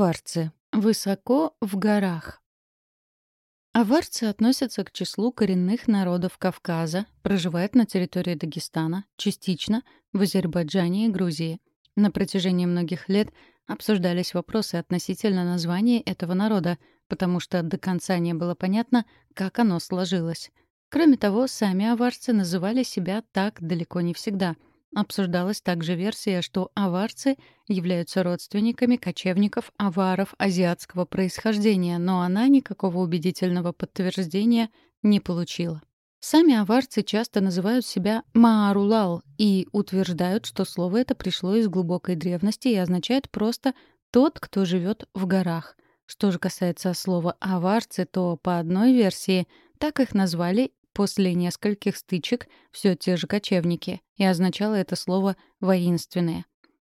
Аварцы. Высоко в горах. Аварцы относятся к числу коренных народов Кавказа, проживают на территории Дагестана, частично в Азербайджане и Грузии. На протяжении многих лет обсуждались вопросы относительно названия этого народа, потому что до конца не было понятно, как оно сложилось. Кроме того, сами аварцы называли себя так далеко не всегда — Обсуждалась также версия, что аварцы являются родственниками кочевников-аваров азиатского происхождения, но она никакого убедительного подтверждения не получила. Сами аварцы часто называют себя Маарулал и утверждают, что слово это пришло из глубокой древности и означает просто «тот, кто живет в горах». Что же касается слова «аварцы», то по одной версии так их назвали после нескольких стычек все те же кочевники, и означало это слово «воинственные».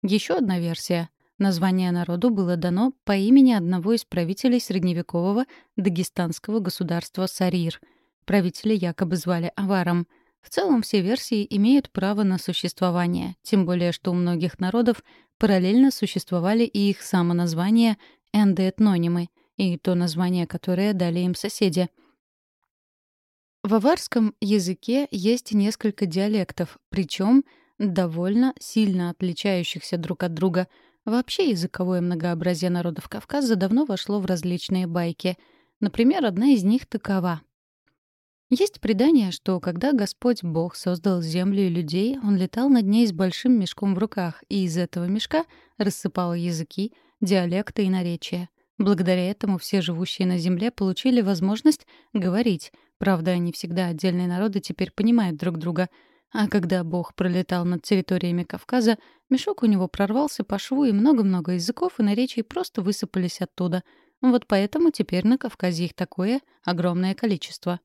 Еще одна версия. Название народу было дано по имени одного из правителей средневекового дагестанского государства Сарир. Правителя якобы звали Аваром. В целом все версии имеют право на существование, тем более что у многих народов параллельно существовали и их самоназвания эндоэтнонимы, и то название, которое дали им соседи — в аварском языке есть несколько диалектов, причем довольно сильно отличающихся друг от друга. Вообще языковое многообразие народов Кавказа давно вошло в различные байки. Например, одна из них такова. Есть предание, что когда Господь Бог создал землю и людей, он летал над ней с большим мешком в руках, и из этого мешка рассыпал языки, диалекты и наречия. Благодаря этому все живущие на земле получили возможность говорить, Правда, не всегда отдельные народы теперь понимают друг друга. А когда Бог пролетал над территориями Кавказа, мешок у него прорвался по шву, и много-много языков и наречий просто высыпались оттуда. Вот поэтому теперь на Кавказе их такое огромное количество.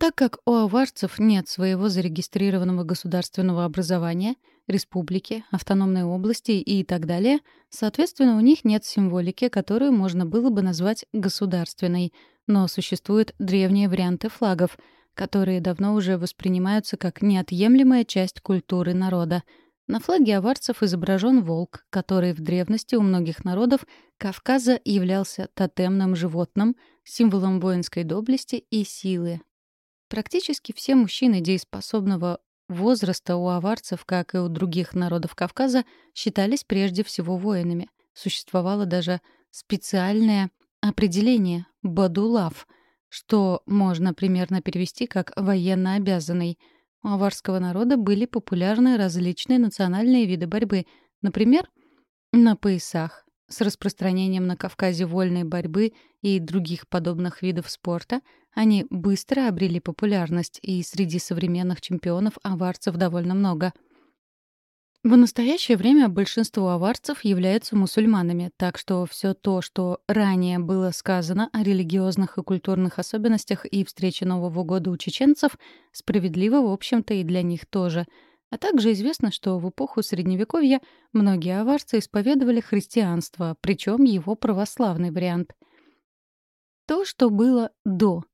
Так как у аварцев нет своего зарегистрированного государственного образования, республики, автономной области и так далее, соответственно, у них нет символики, которую можно было бы назвать государственной, но существуют древние варианты флагов, которые давно уже воспринимаются как неотъемлемая часть культуры народа. На флаге аварцев изображен волк, который в древности у многих народов Кавказа являлся тотемным животным, символом воинской доблести и силы, Практически все мужчины дееспособного возраста у аварцев, как и у других народов Кавказа, считались прежде всего воинами. Существовало даже специальное определение «бадулав», что можно примерно перевести как «военно обязанный». У аварского народа были популярны различные национальные виды борьбы, например, на поясах, с распространением на Кавказе вольной борьбы и других подобных видов спорта они быстро обрели популярность, и среди современных чемпионов аварцев довольно много. В настоящее время большинство аварцев являются мусульманами, так что все то, что ранее было сказано о религиозных и культурных особенностях и встрече Нового года у чеченцев, справедливо, в общем-то, и для них тоже — а также известно, что в эпоху Средневековья многие аварцы исповедовали христианство, причем его православный вариант. То, что было до.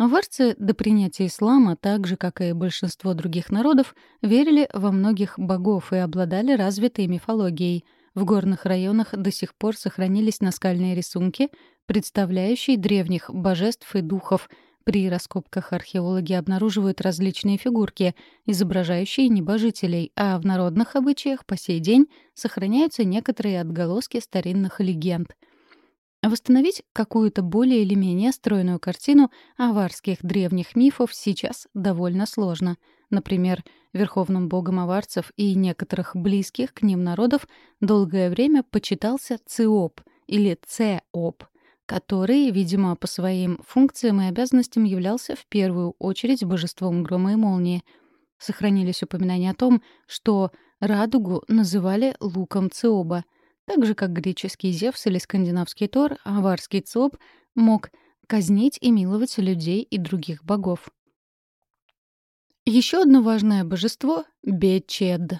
Аварцы до принятия ислама, так же, как и большинство других народов, верили во многих богов и обладали развитой мифологией. В горных районах до сих пор сохранились наскальные рисунки, представляющие древних божеств и духов — при раскопках археологи обнаруживают различные фигурки, изображающие небожителей, а в народных обычаях по сей день сохраняются некоторые отголоски старинных легенд. Восстановить какую-то более или менее стройную картину аварских древних мифов сейчас довольно сложно. Например, верховным богом аварцев и некоторых близких к ним народов долгое время почитался Циоп или Цеоп — который, видимо, по своим функциям и обязанностям являлся в первую очередь божеством грома и молнии. Сохранились упоминания о том, что радугу называли луком Циоба, так же, как греческий Зевс или скандинавский Тор, аварский Циоб мог казнить и миловать людей и других богов. Еще одно важное божество — Бечед,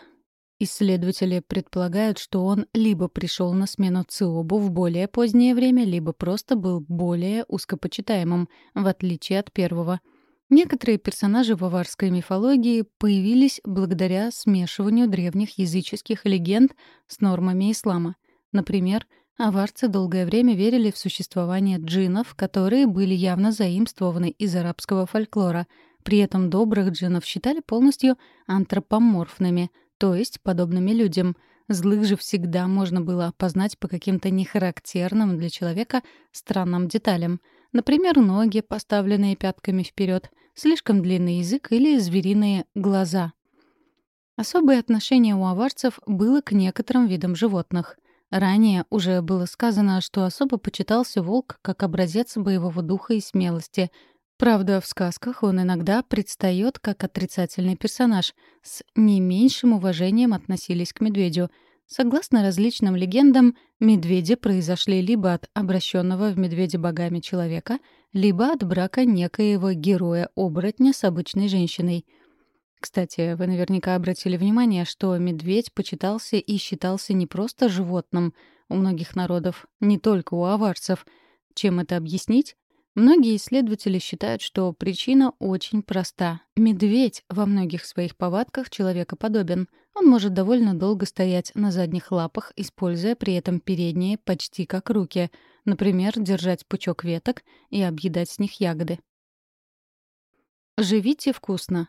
Исследователи предполагают, что он либо пришел на смену Циобу в более позднее время, либо просто был более узкопочитаемым, в отличие от первого. Некоторые персонажи в аварской мифологии появились благодаря смешиванию древних языческих легенд с нормами ислама. Например, аварцы долгое время верили в существование джиннов, которые были явно заимствованы из арабского фольклора. При этом добрых джиннов считали полностью антропоморфными, то есть подобными людям. Злых же всегда можно было опознать по каким-то нехарактерным для человека странным деталям. Например, ноги, поставленные пятками вперед, слишком длинный язык или звериные глаза. Особое отношение у аварцев было к некоторым видам животных. Ранее уже было сказано, что особо почитался волк как образец боевого духа и смелости. Правда, в сказках он иногда предстает как отрицательный персонаж. С не меньшим уважением относились к медведю. Согласно различным легендам, медведи произошли либо от обращенного в медведя богами человека, либо от брака некоего героя-оборотня с обычной женщиной — кстати, вы наверняка обратили внимание, что медведь почитался и считался не просто животным у многих народов, не только у аварцев. Чем это объяснить? Многие исследователи считают, что причина очень проста. Медведь во многих своих повадках человекоподобен. Он может довольно долго стоять на задних лапах, используя при этом передние почти как руки. Например, держать пучок веток и объедать с них ягоды. Живите вкусно.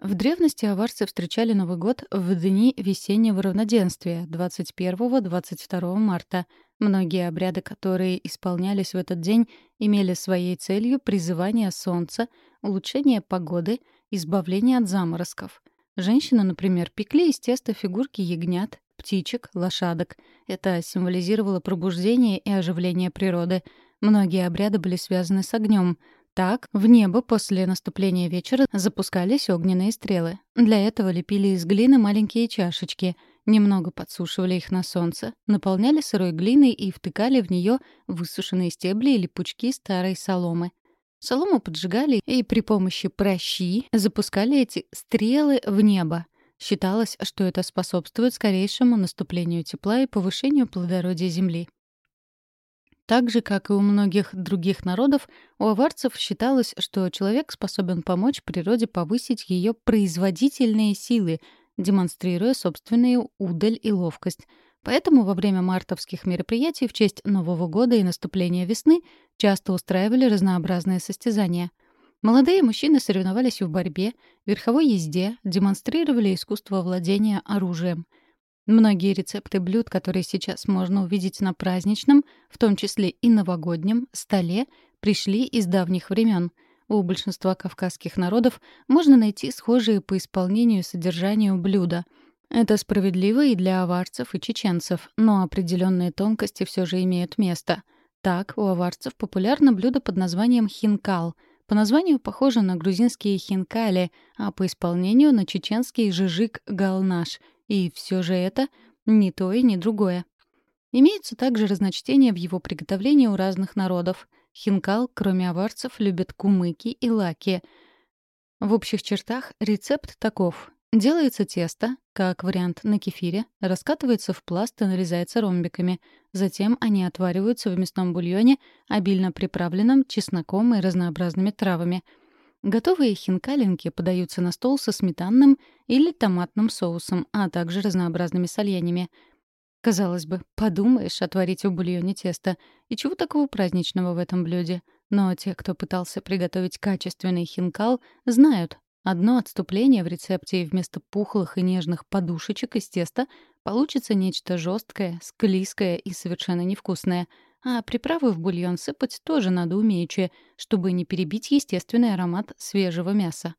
В древности аварцы встречали Новый год в дни весеннего равноденствия, 21-22 марта. Многие обряды, которые исполнялись в этот день, имели своей целью призывание солнца, улучшение погоды, избавление от заморозков. Женщины, например, пекли из теста фигурки ягнят, птичек, лошадок. Это символизировало пробуждение и оживление природы. Многие обряды были связаны с огнем — так, в небо после наступления вечера запускались огненные стрелы. Для этого лепили из глины маленькие чашечки, немного подсушивали их на солнце, наполняли сырой глиной и втыкали в нее высушенные стебли или пучки старой соломы. Солому поджигали и при помощи прощи запускали эти стрелы в небо. Считалось, что это способствует скорейшему наступлению тепла и повышению плодородия земли. Так же, как и у многих других народов, у аварцев считалось, что человек способен помочь природе повысить ее производительные силы, демонстрируя собственную удаль и ловкость. Поэтому во время мартовских мероприятий в честь Нового года и наступления весны часто устраивали разнообразные состязания. Молодые мужчины соревновались в борьбе, верховой езде, демонстрировали искусство владения оружием — Многие рецепты блюд, которые сейчас можно увидеть на праздничном, в том числе и новогоднем, столе, пришли из давних времен. У большинства кавказских народов можно найти схожие по исполнению и содержанию блюда. Это справедливо и для аварцев, и чеченцев, но определенные тонкости все же имеют место. Так, у аварцев популярно блюдо под названием хинкал. По названию похоже на грузинские хинкали, а по исполнению — на чеченский жижик-галнаш — и все же это не то и не другое. Имеются также разночтения в его приготовлении у разных народов. Хинкал, кроме аварцев, любят кумыки и лаки. В общих чертах рецепт таков. Делается тесто, как вариант на кефире, раскатывается в пласт и нарезается ромбиками. Затем они отвариваются в мясном бульоне, обильно приправленном чесноком и разнообразными травами — Готовые хинкалинки подаются на стол со сметанным или томатным соусом, а также разнообразными соленьями. Казалось бы, подумаешь, отварить в бульоне тесто. И чего такого праздничного в этом блюде? Но те, кто пытался приготовить качественный хинкал, знают, одно отступление в рецепте и вместо пухлых и нежных подушечек из теста получится нечто жесткое, склизкое и совершенно невкусное — а приправы в бульон сыпать тоже надо умеючи, чтобы не перебить естественный аромат свежего мяса.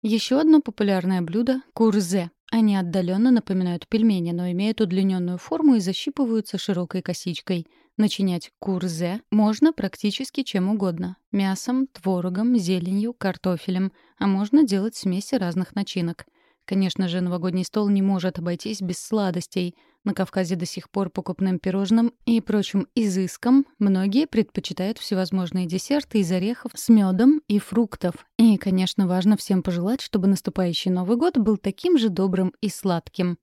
Еще одно популярное блюдо — курзе. Они отдаленно напоминают пельмени, но имеют удлиненную форму и защипываются широкой косичкой. Начинять курзе можно практически чем угодно — мясом, творогом, зеленью, картофелем, а можно делать смеси разных начинок. Конечно же, новогодний стол не может обойтись без сладостей — на Кавказе до сих пор покупным пирожным и прочим изыскам многие предпочитают всевозможные десерты из орехов с медом и фруктов. И, конечно, важно всем пожелать, чтобы наступающий Новый год был таким же добрым и сладким.